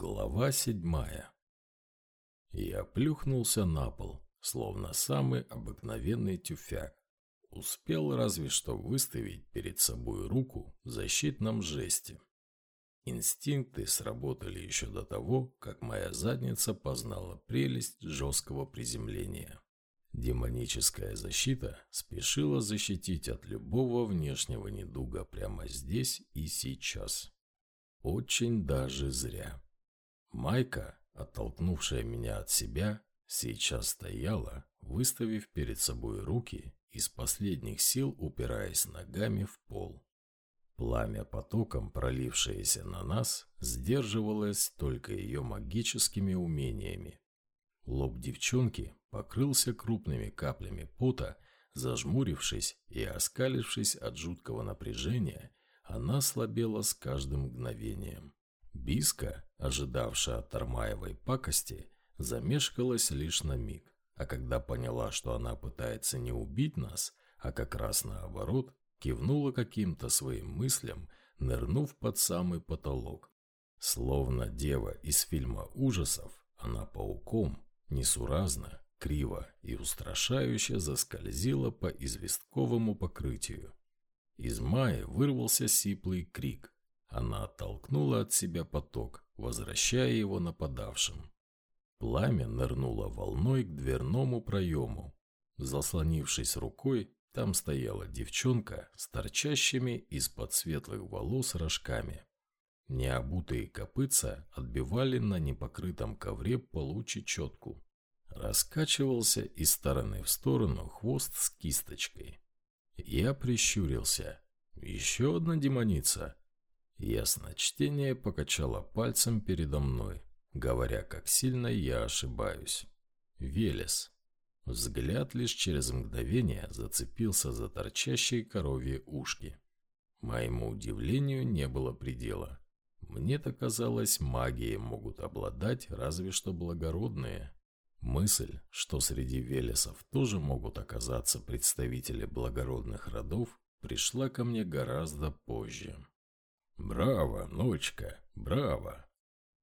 Глава седьмая. Я плюхнулся на пол, словно самый обыкновенный тюфяк. Успел разве что выставить перед собой руку в защитном жесте. Инстинкты сработали еще до того, как моя задница познала прелесть жесткого приземления. Демоническая защита спешила защитить от любого внешнего недуга прямо здесь и сейчас. Очень даже зря. Майка, оттолкнувшая меня от себя, сейчас стояла, выставив перед собой руки, из последних сил упираясь ногами в пол. Пламя потоком, пролившееся на нас, сдерживалось только ее магическими умениями. Лоб девчонки покрылся крупными каплями пота, зажмурившись и оскалившись от жуткого напряжения, она слабела с каждым мгновением. Биска, ожидавшая от Армаевой пакости, замешкалась лишь на миг, а когда поняла, что она пытается не убить нас, а как раз наоборот, кивнула каким-то своим мыслям, нырнув под самый потолок. Словно дева из фильма ужасов, она пауком, несуразно, криво и устрашающе заскользила по известковому покрытию. Из Майи вырвался сиплый крик – она оттолкнула от себя поток, возвращая его нападавшим. Пламя нырнуло волной к дверному проему. Заслонившись рукой, там стояла девчонка с торчащими из-под светлых волос рожками. Необутые копытца отбивали на непокрытом ковре полу чечетку. Раскачивался из стороны в сторону хвост с кисточкой. Я прищурился. Еще одна демоница. Ясночтение покачало пальцем передо мной, говоря, как сильно я ошибаюсь. Велес. Взгляд лишь через мгновение зацепился за торчащие коровьи ушки. Моему удивлению не было предела. Мне-то казалось, магией могут обладать разве что благородные. Мысль, что среди велесов тоже могут оказаться представители благородных родов, пришла ко мне гораздо позже. «Браво, ночка, браво!»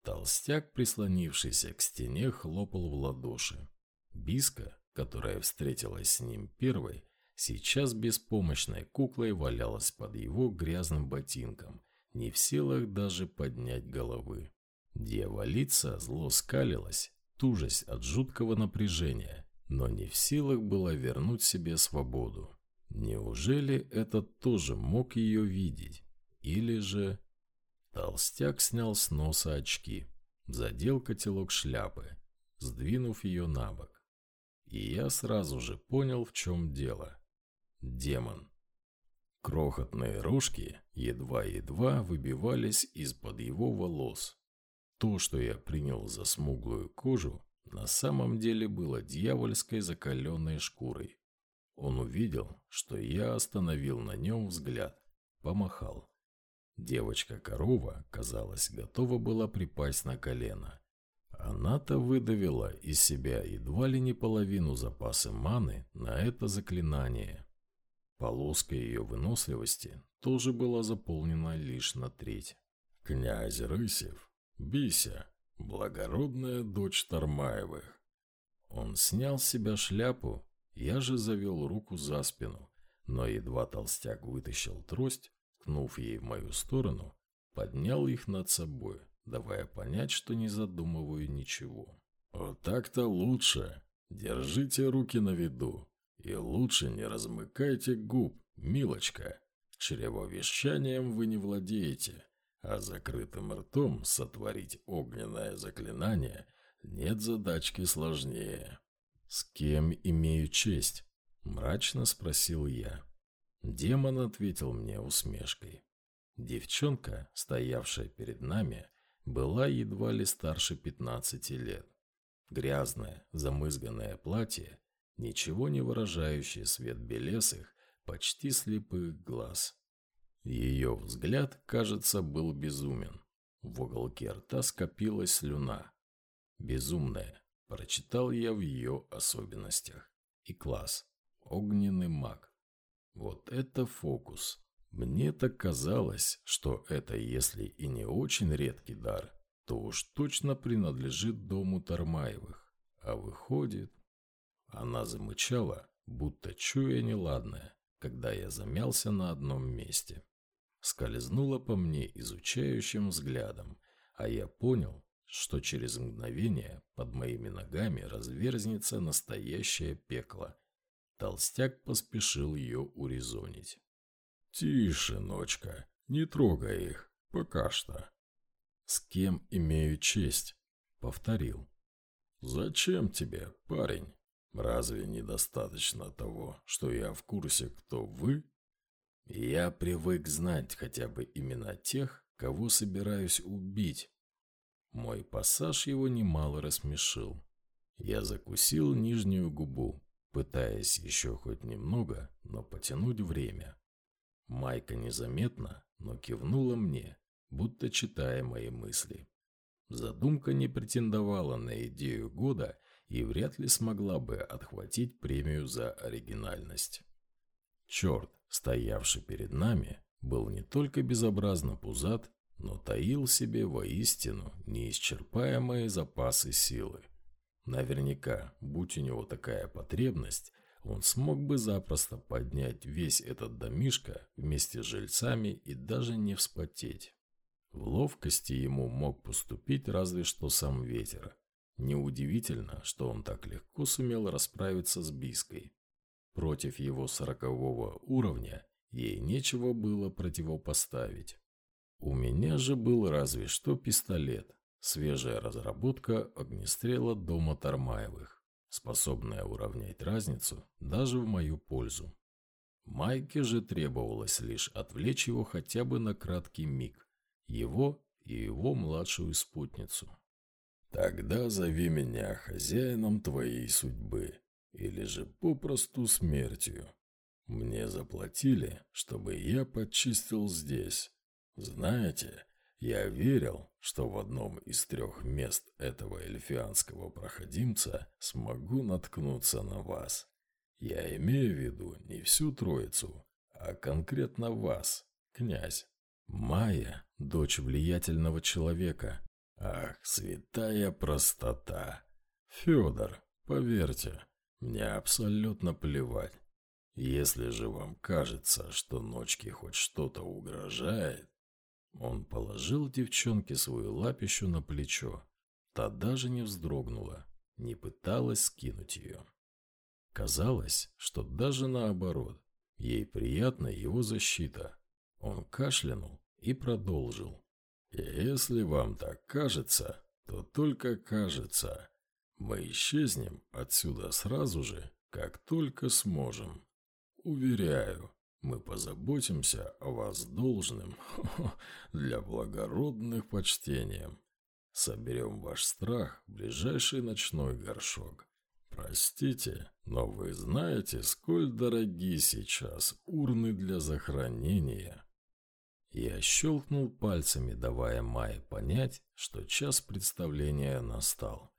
Толстяк, прислонившийся к стене, хлопал в ладоши. Биска, которая встретилась с ним первой, сейчас беспомощной куклой валялась под его грязным ботинком, не в силах даже поднять головы. Дьяволица зло скалилась, тужась от жуткого напряжения, но не в силах была вернуть себе свободу. Неужели этот тоже мог ее видеть? Или же... Толстяк снял с носа очки, задел котелок шляпы, сдвинув ее на бок. И я сразу же понял, в чем дело. Демон. Крохотные рожки едва-едва выбивались из-под его волос. То, что я принял за смуглую кожу, на самом деле было дьявольской закаленной шкурой. Он увидел, что я остановил на нем взгляд, помахал. Девочка-корова, казалось, готова была припасть на колено. Она-то выдавила из себя едва ли не половину запаса маны на это заклинание. Полоска ее выносливости тоже была заполнена лишь на треть. «Князь Рысев, Бися, благородная дочь Тармаевых». Он снял с себя шляпу, я же завел руку за спину, но едва толстяк вытащил трость, ткнув ей в мою сторону, поднял их над собой, давая понять, что не задумываю ничего. «Вот так-то лучше. Держите руки на виду. И лучше не размыкайте губ, милочка. Чревовещанием вы не владеете, а закрытым ртом сотворить огненное заклинание нет задачки сложнее». «С кем имею честь?» – мрачно спросил я. Демон ответил мне усмешкой. Девчонка, стоявшая перед нами, была едва ли старше пятнадцати лет. Грязное, замызганное платье, ничего не выражающее свет белесых, почти слепых глаз. Ее взгляд, кажется, был безумен. В уголке рта скопилась слюна. Безумная, прочитал я в ее особенностях. И класс. Огненный маг. Вот это фокус. Мне так казалось, что это, если и не очень редкий дар, то уж точно принадлежит дому Тармаевых. А выходит... Она замычала, будто чуя неладное, когда я замялся на одном месте. Скользнула по мне изучающим взглядом, а я понял, что через мгновение под моими ногами разверзнется настоящее пекло. Толстяк поспешил ее урезонить. «Тише, ночка, не трогай их, пока что». «С кем имею честь?» — повторил. «Зачем тебе, парень? Разве недостаточно того, что я в курсе, кто вы?» «Я привык знать хотя бы имена тех, кого собираюсь убить». Мой пассаж его немало рассмешил. Я закусил нижнюю губу, пытаясь еще хоть немного, но потянуть время. Майка незаметно, но кивнула мне, будто читая мои мысли. Задумка не претендовала на идею года и вряд ли смогла бы отхватить премию за оригинальность. Черт, стоявший перед нами, был не только безобразно пузат, но таил в себе воистину неисчерпаемые запасы силы. Наверняка, будь у него такая потребность, он смог бы запросто поднять весь этот домишко вместе с жильцами и даже не вспотеть. В ловкости ему мог поступить разве что сам ветер. Неудивительно, что он так легко сумел расправиться с Биской. Против его сорокового уровня ей нечего было противопоставить. У меня же был разве что пистолет, свежая разработка огнестрела дома Тармаевых, способная уравнять разницу даже в мою пользу. Майке же требовалось лишь отвлечь его хотя бы на краткий миг его и его младшую спутницу. «Тогда зови меня хозяином твоей судьбы, или же попросту смертью. Мне заплатили, чтобы я подчистил здесь. Знаете, я верил, что в одном из трех мест этого эльфианского проходимца смогу наткнуться на вас. Я имею в виду не всю троицу, а конкретно вас, князь. Майя, дочь влиятельного человека. Ах, святая простота. Федор, поверьте, мне абсолютно плевать. Если же вам кажется, что ночке хоть что-то угрожает... Он положил девчонке свою лапищу на плечо. Та даже не вздрогнула, не пыталась скинуть ее. Казалось, что даже наоборот, ей приятна его защита, он кашлянул и продолжил. «Если вам так кажется, то только кажется. Мы исчезнем отсюда сразу же, как только сможем. Уверяю, мы позаботимся о вас должным для благородных почтением. Соберем ваш страх в ближайший ночной горшок. Простите, но вы знаете, сколь дороги сейчас урны для захоронения. Я щелкнул пальцами, давая Майе понять, что час представления настал.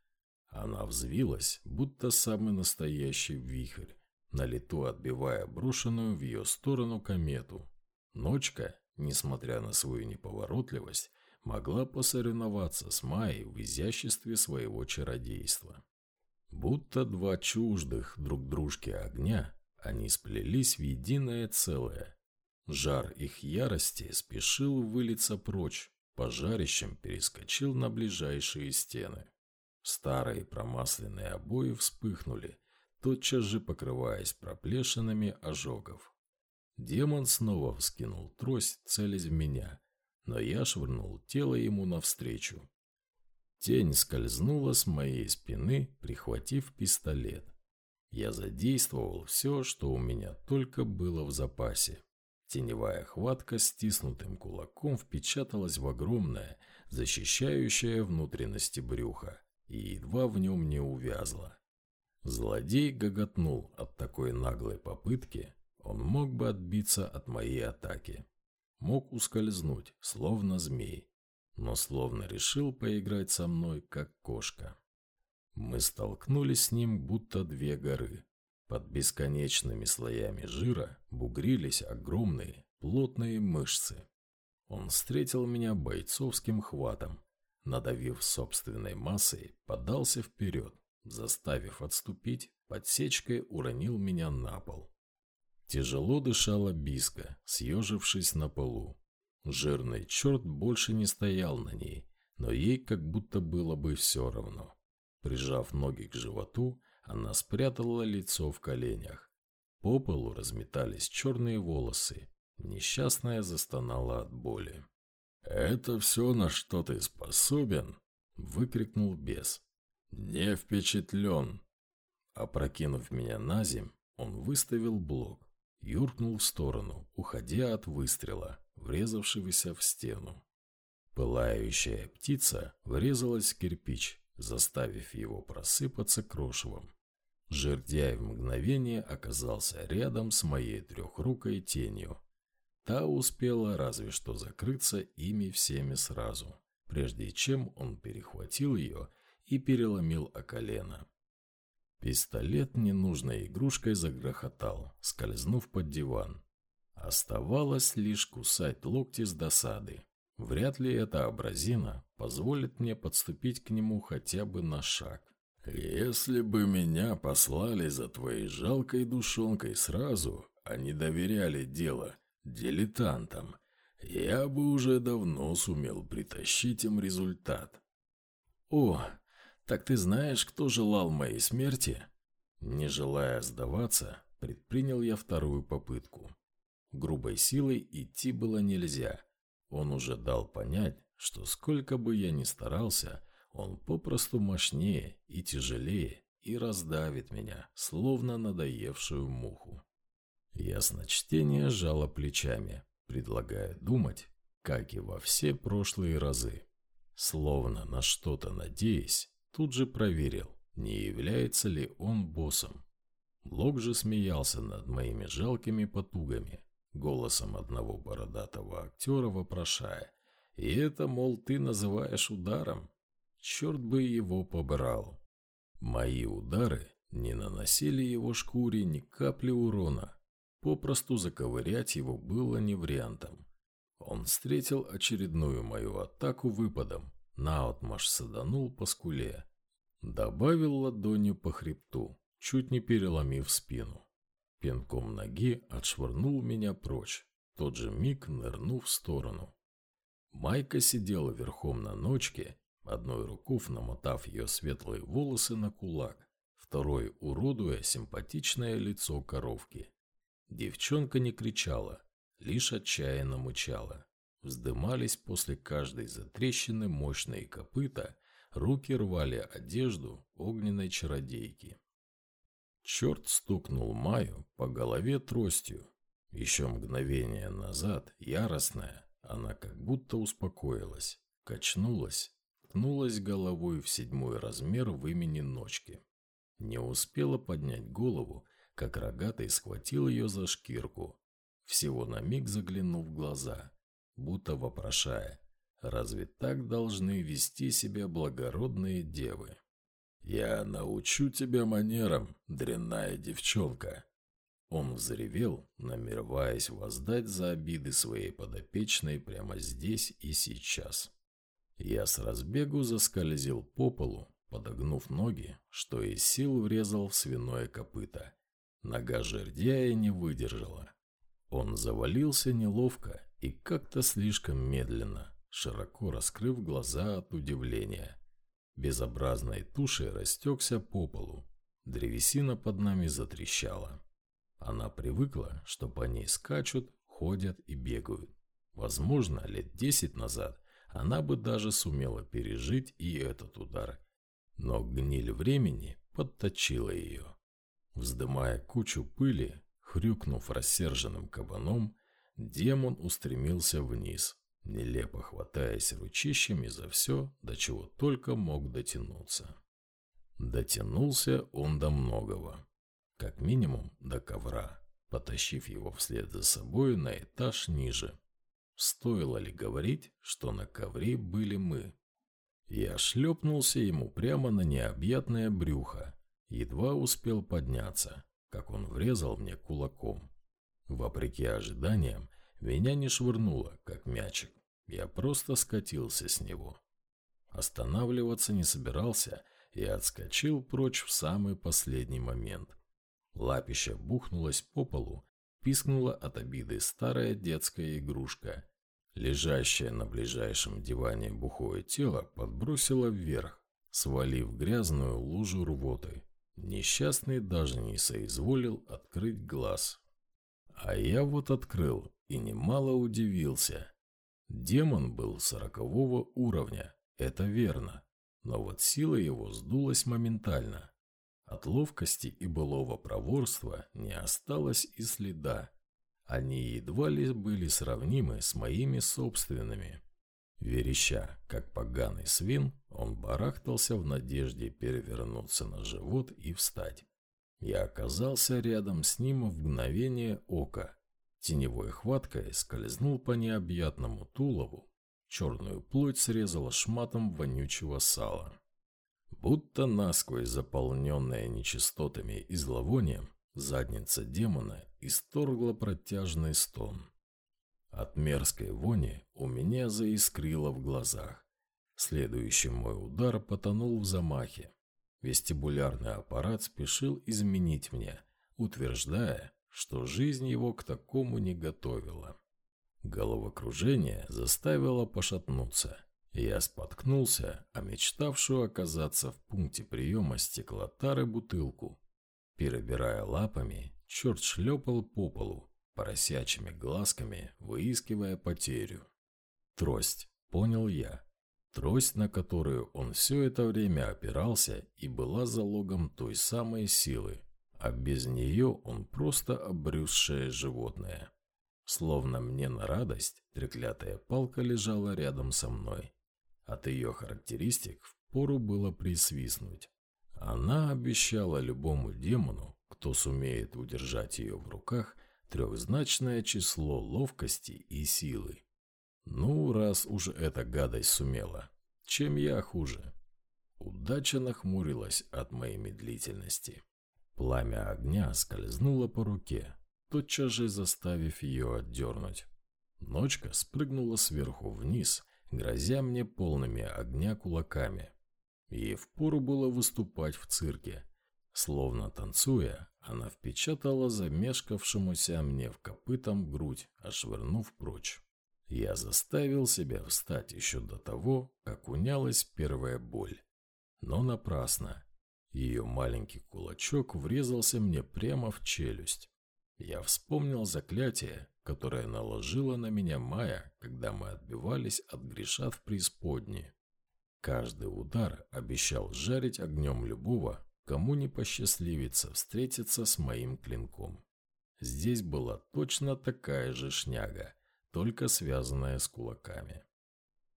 Она взвилась, будто самый настоящий вихрь, на лету отбивая брошенную в ее сторону комету. Ночка, несмотря на свою неповоротливость, могла посоревноваться с Майей в изяществе своего чародейства. Будто два чуждых друг дружки огня, они сплелись в единое целое, Жар их ярости спешил вылиться прочь, пожарищем перескочил на ближайшие стены. Старые промасленные обои вспыхнули, тотчас же покрываясь проплешинами ожогов. Демон снова вскинул трость, целясь в меня, но я швырнул тело ему навстречу. Тень скользнула с моей спины, прихватив пистолет. Я задействовал все, что у меня только было в запасе. Теневая хватка стиснутым кулаком впечаталась в огромное, защищающее внутренности брюха, и едва в нем не увязла. Злодей гоготнул от такой наглой попытки, он мог бы отбиться от моей атаки. Мог ускользнуть, словно змей, но словно решил поиграть со мной, как кошка. Мы столкнулись с ним, будто две горы, под бесконечными слоями жира бугрились огромные, плотные мышцы. Он встретил меня бойцовским хватом, надавив собственной массой, подался вперед, заставив отступить, подсечкой уронил меня на пол. Тяжело дышала Биска, съежившись на полу. Жирный черт больше не стоял на ней, но ей как будто было бы все равно. Прижав ноги к животу, она спрятала лицо в коленях. По полу разметались черные волосы. Несчастная застонала от боли. «Это все, на что ты способен?» — выкрикнул бес. «Не впечатлен!» Опрокинув меня на земь, он выставил блок, юркнул в сторону, уходя от выстрела, врезавшегося в стену. Пылающая птица врезалась в кирпич, заставив его просыпаться крошевом. Жердяй в мгновение оказался рядом с моей трехрукой тенью. Та успела разве что закрыться ими всеми сразу, прежде чем он перехватил ее и переломил о колено. Пистолет ненужной игрушкой загрохотал, скользнув под диван. Оставалось лишь кусать локти с досады. Вряд ли эта абразина позволит мне подступить к нему хотя бы на шаг. Если бы меня послали за твоей жалкой душонкой сразу, а не доверяли дело дилетантам, я бы уже давно сумел притащить им результат. О, так ты знаешь, кто желал моей смерти? Не желая сдаваться, предпринял я вторую попытку. Грубой силой идти было нельзя. Он уже дал понять, что сколько бы я ни старался, он попросту мощнее и тяжелее и раздавит меня, словно надоевшую муху. Ясночтение сжало плечами, предлагая думать, как и во все прошлые разы. Словно на что-то надеясь, тут же проверил, не является ли он боссом. Лок же смеялся над моими жалкими потугами, голосом одного бородатого актера вопрошая. «И это, мол, ты называешь ударом? Черт бы его побрал!» Мои удары не наносили его шкуре ни капли урона. Попросту заковырять его было не вариантом. Он встретил очередную мою атаку выпадом, наотмашь саданул по скуле. Добавил ладонью по хребту, чуть не переломив спину. Пинком ноги отшвырнул меня прочь, тот же миг нырнув в сторону. Майка сидела верхом на ночке, одной рукав намотав ее светлые волосы на кулак, второй уродуя симпатичное лицо коровки. Девчонка не кричала, лишь отчаянно мычала. Вздымались после каждой затрещины мощные копыта, руки рвали одежду огненной чародейки. Черт стукнул Маю по голове тростью. Еще мгновение назад, яростная, она как будто успокоилась, качнулась, ткнулась головой в седьмой размер в имени Ночки. Не успела поднять голову, как рогатый схватил ее за шкирку, всего на миг заглянув в глаза, будто вопрошая, разве так должны вести себя благородные девы? «Я научу тебя манерам, дрянная девчонка!» Он взревел, намереваясь воздать за обиды своей подопечной прямо здесь и сейчас. Я с разбегу заскользил по полу, подогнув ноги, что из сил врезал в свиное копыто. Нога жердяя не выдержала. Он завалился неловко и как-то слишком медленно, широко раскрыв глаза от удивления безобразной тушей растекся по полу. Древесина под нами затрещала. Она привыкла, что по ней скачут, ходят и бегают. Возможно, лет десять назад она бы даже сумела пережить и этот удар. Но гниль времени подточила ее. Вздымая кучу пыли, хрюкнув рассерженным кабаном, демон устремился вниз, нелепо хватаясь ручищами за все, до чего только мог дотянуться. Дотянулся он до многого. Как минимум до ковра, потащив его вслед за собой на этаж ниже. Стоило ли говорить, что на ковре были мы? Я шлепнулся ему прямо на необъятное брюхо. Едва успел подняться, как он врезал мне кулаком. Вопреки ожиданиям, меня не швырнуло, как мячик. Я просто скатился с него. Останавливаться не собирался и отскочил прочь в самый последний момент. Лапища бухнулась по полу, пискнула от обиды старая детская игрушка. Лежащее на ближайшем диване бухое тело подбросило вверх, свалив грязную лужу рвоты. Несчастный даже не соизволил открыть глаз. А я вот открыл и немало удивился. Демон был сорокового уровня, это верно, но вот сила его сдулась моментально. От ловкости и былого проворства не осталось и следа. Они едва ли были сравнимы с моими собственными. Вереща, как поганый свин, он барахтался в надежде перевернуться на живот и встать. Я оказался рядом с ним в мгновение ока. Теневой хваткой скользнул по необъятному тулову. Черную плоть срезала шматом вонючего сала. Будто насквозь заполненная нечистотами и зловонием, задница демона исторгла протяжный стон. От мерзкой вони у меня заискрило в глазах. Следующий мой удар потонул в замахе. Вестибулярный аппарат спешил изменить мне, утверждая, что жизнь его к такому не готовила. Головокружение заставило пошатнуться. Я споткнулся, а мечтавшую оказаться в пункте приема стеклотары бутылку. Перебирая лапами, черт шлепал по полу, поросячьими глазками, выискивая потерю. Трость, понял я. Трость, на которую он все это время опирался и была залогом той самой силы, а без нее он просто обрюзшее животное. Словно мне на радость, треклятая палка лежала рядом со мной. От ее характеристик впору было присвистнуть. Она обещала любому демону, кто сумеет удержать ее в руках, трехзначное число ловкости и силы. Ну, раз уж эта гадость сумела, чем я хуже? Удача нахмурилась от моей медлительности. Пламя огня скользнуло по руке, тотчас же заставив ее отдернуть. Ночка спрыгнула сверху вниз, грозя мне полными огня кулаками. Ей впору было выступать в цирке. Словно танцуя, она впечатала замешкавшемуся мне в копытом грудь, ошвырнув прочь. Я заставил себя встать еще до того, как унялась первая боль. Но напрасно. Ее маленький кулачок врезался мне прямо в челюсть. Я вспомнил заклятие, которое наложила на меня Майя, когда мы отбивались от грешат в преисподней. Каждый удар обещал жарить огнем любого, кому не посчастливится встретиться с моим клинком. Здесь была точно такая же шняга, только связанная с кулаками.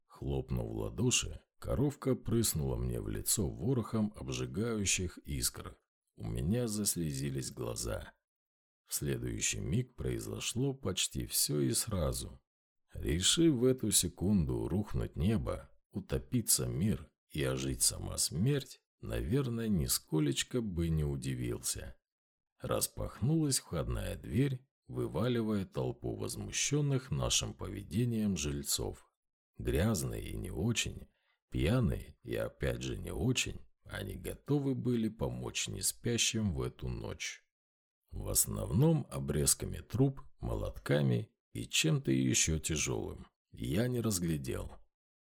Хлопнув ладоши, коровка прыснула мне в лицо ворохом обжигающих искр. У меня заслезились глаза. В следующий миг произошло почти все и сразу. Решив в эту секунду рухнуть небо, утопиться мир и ожить сама смерть, наверное, нисколечко бы не удивился. Распахнулась входная дверь, вываливая толпу возмущенных нашим поведением жильцов. Грязные и не очень, пьяные и опять же не очень, они готовы были помочь неспящим в эту ночь. В основном обрезками труб, молотками и чем-то еще тяжелым. Я не разглядел.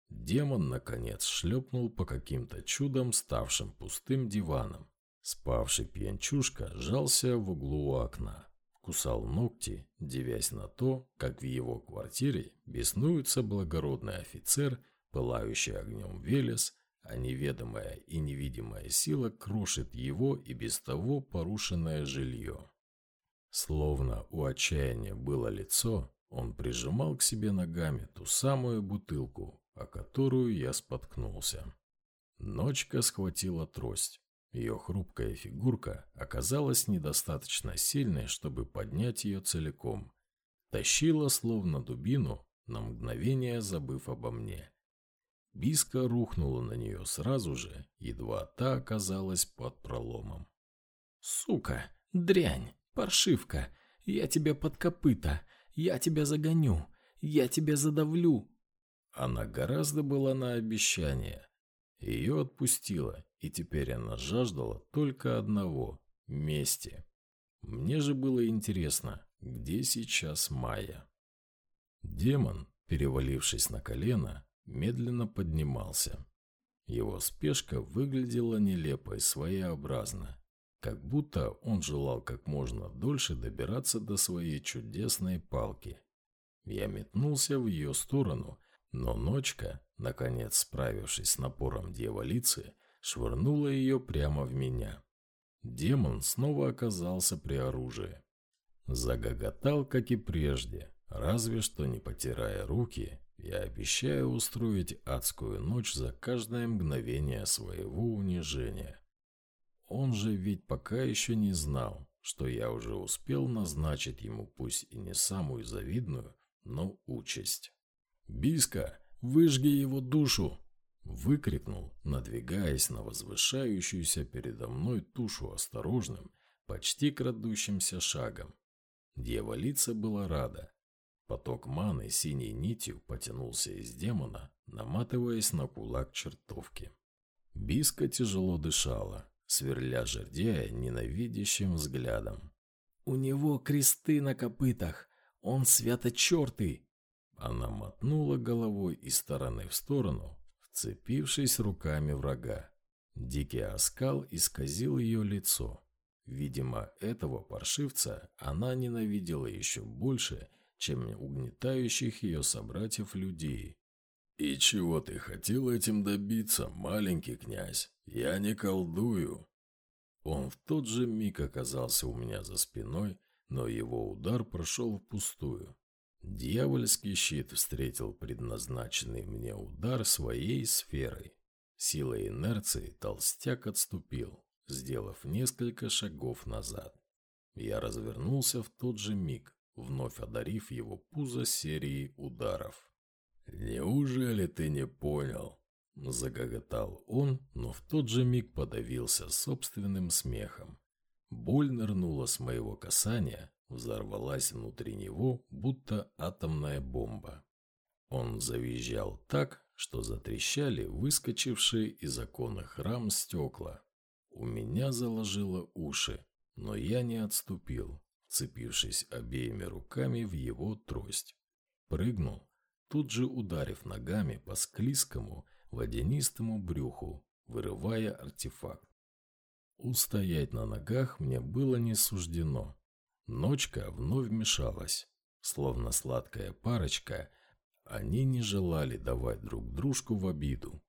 Демон, наконец, шлепнул по каким-то чудом ставшим пустым диванам. Спавший пьянчушка сжался в углу у окна. Кусал ногти, девясь на то, как в его квартире беснуется благородный офицер, пылающий огнем Велес, а неведомая и невидимая сила крошит его и без того порушенное жилье. Словно у отчаяния было лицо, он прижимал к себе ногами ту самую бутылку, о которую я споткнулся. Ночка схватила трость. Ее хрупкая фигурка оказалась недостаточно сильной, чтобы поднять ее целиком. Тащила словно дубину, на мгновение забыв обо мне. Биска рухнула на нее сразу же, едва та оказалась под проломом. «Сука! Дрянь! Паршивка! Я тебя под копыта! Я тебя загоню! Я тебя задавлю!» Она гораздо была на обещание, Ее отпустило, и теперь она жаждала только одного – мести. Мне же было интересно, где сейчас Майя. Демон, перевалившись на колено, медленно поднимался. Его спешка выглядела нелепо и своеобразно, как будто он желал как можно дольше добираться до своей чудесной палки. Я метнулся в ее сторону, но ночка, наконец справившись с напором дьяволицы, швырнула ее прямо в меня. Демон снова оказался при оружии. Загоготал, как и прежде, разве что не потирая руки, я обещаю устроить адскую ночь за каждое мгновение своего унижения. Он же ведь пока еще не знал, что я уже успел назначить ему пусть и не самую завидную, но участь. «Биска, выжги его душу!» Выкрикнул, надвигаясь на возвышающуюся передо мной тушу осторожным, почти крадущимся шагом. Дьяволица была рада. Поток маны синей нитью потянулся из демона, наматываясь на кулак чертовки. Биска тяжело дышала, сверля жердяя ненавидящим взглядом. «У него кресты на копытах! Он свято-чертый!» Она мотнула головой из стороны в сторону, вцепившись руками врага. Дикий оскал исказил ее лицо. Видимо, этого паршивца она ненавидела еще больше, чем угнетающих ее собратьев людей. «И чего ты хотел этим добиться, маленький князь? Я не колдую!» Он в тот же миг оказался у меня за спиной, но его удар прошел впустую. Дьявольский щит встретил предназначенный мне удар своей сферой. Силой инерции толстяк отступил, сделав несколько шагов назад. Я развернулся в тот же миг, вновь одарив его пузо серией ударов. «Неужели ты не понял?» Загоготал он, но в тот же миг подавился собственным смехом. Боль нырнула с моего касания, взорвалась внутри него, будто атомная бомба. Он завизжал так, что затрещали выскочившие из оконных рам стекла. У меня заложило уши, но я не отступил, цепившись обеими руками в его трость. Прыгнул, тут же ударив ногами по склизкому, водянистому брюху, вырывая артефакт. Устоять на ногах мне было не суждено. Ночка вновь мешалась. Словно сладкая парочка, они не желали давать друг дружку в обиду.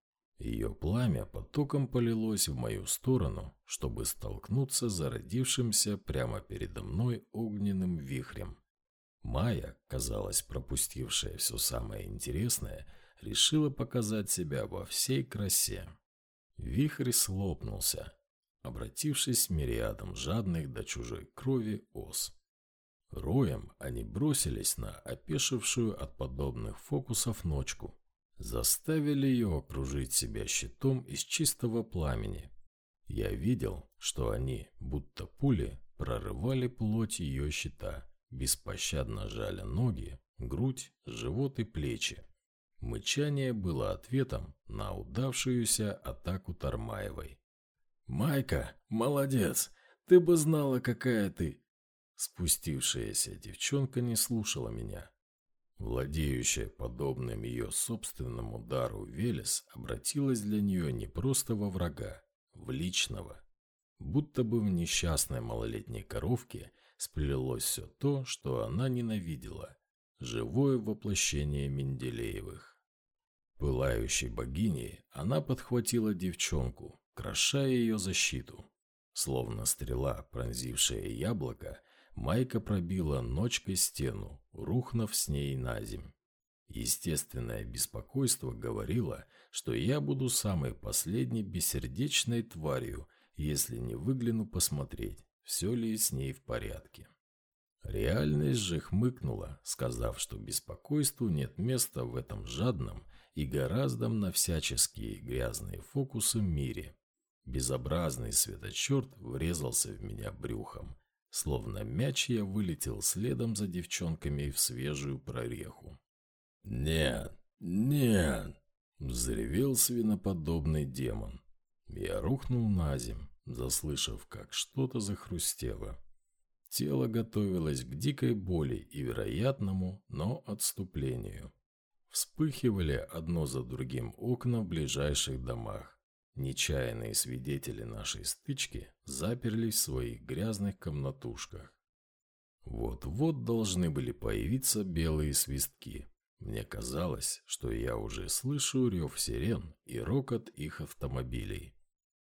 Ее пламя потоком полилось в мою сторону, чтобы столкнуться с зародившимся прямо передо мной огненным вихрем. Майя, казалось, пропустившая все самое интересное, решила показать себя во всей красе. Вихрь слопнулся, обратившись мириадом жадных до чужой крови ос. Роем они бросились на опешившую от подобных фокусов ночку, заставили ее окружить себя щитом из чистого пламени. Я видел, что они, будто пули, прорывали плоть ее щита – беспощадно жаля ноги, грудь, живот и плечи. Мычание было ответом на удавшуюся атаку Тармаевой. «Майка, молодец! Ты бы знала, какая ты!» Спустившаяся девчонка не слушала меня. Владеющая подобным ее собственному дару Велес обратилась для нее не просто во врага, в личного. Будто бы в несчастной малолетней коровке сплелось все то, что она ненавидела. Живое воплощение Менделеевых. Пылающей богиней она подхватила девчонку, крошая ее защиту. Словно стрела, пронзившая яблоко, Майка пробила ночкой стену, рухнув с ней на земь. Естественное беспокойство говорило, что я буду самой последней бессердечной тварью, если не выгляну посмотреть, все ли с ней в порядке. Реальность же хмыкнула, сказав, что беспокойству нет места в этом жадном и гораздо на всяческие грязные фокусы мире. Безобразный светочерт врезался в меня брюхом, словно мяч я вылетел следом за девчонками в свежую прореху. «Нет, нет!» Взревел свиноподобный демон. Я рухнул на земь, заслышав, как что-то захрустело. Тело готовилось к дикой боли и вероятному, но отступлению. Вспыхивали одно за другим окна в ближайших домах. Нечаянные свидетели нашей стычки заперлись в своих грязных комнатушках. Вот-вот должны были появиться белые свистки. Мне казалось, что я уже слышу рев сирен и рокот их автомобилей.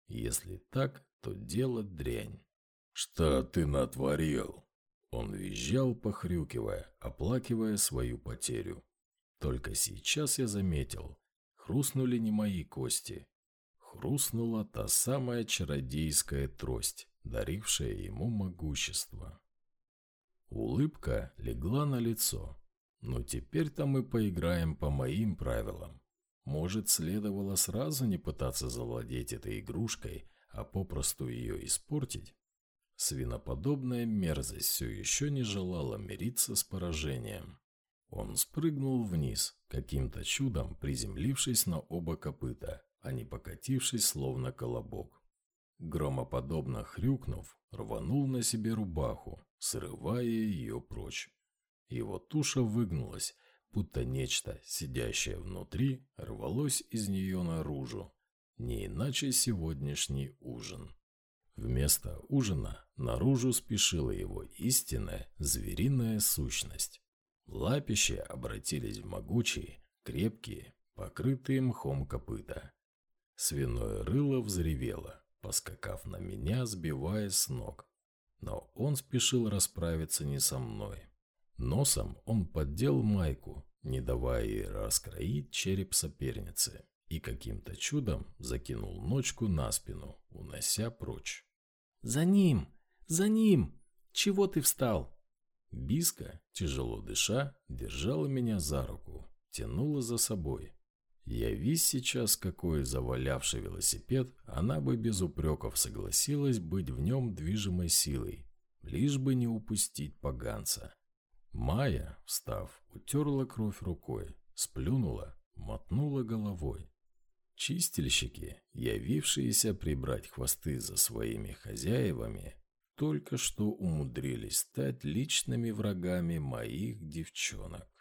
Если так, то дело дрянь. «Что ты натворил?» Он визжал, похрюкивая, оплакивая свою потерю. Только сейчас я заметил, хрустнули не мои кости. Хрустнула та самая чародейская трость, дарившая ему могущество. Улыбка легла на лицо. Но теперь-то мы поиграем по моим правилам. Может, следовало сразу не пытаться завладеть этой игрушкой, а попросту ее испортить? Свиноподобная мерзость все еще не желала мириться с поражением. Он спрыгнул вниз, каким-то чудом приземлившись на оба копыта, а не покатившись словно колобок. Громоподобно хрюкнув, рванул на себе рубаху, срывая ее прочь. Его туша выгнулась, будто нечто, сидящее внутри, рвалось из нее наружу. Не иначе сегодняшний ужин. Вместо ужина наружу спешила его истинная звериная сущность. Лапища обратились в могучие, крепкие, покрытые мхом копыта. Свиное рыло взревело, поскакав на меня, сбивая с ног. Но он спешил расправиться не со мной. Носом он поддел майку, не давая ей раскроить череп соперницы, и каким-то чудом закинул ночку на спину, унося прочь. «За ним! За ним! Чего ты встал?» Биска, тяжело дыша, держала меня за руку, тянула за собой. Я весь сейчас какой завалявший велосипед, она бы без упреков согласилась быть в нем движимой силой, лишь бы не упустить поганца. Майя, встав, утерла кровь рукой, сплюнула, мотнула головой. Чистильщики, явившиеся прибрать хвосты за своими хозяевами, только что умудрились стать личными врагами моих девчонок.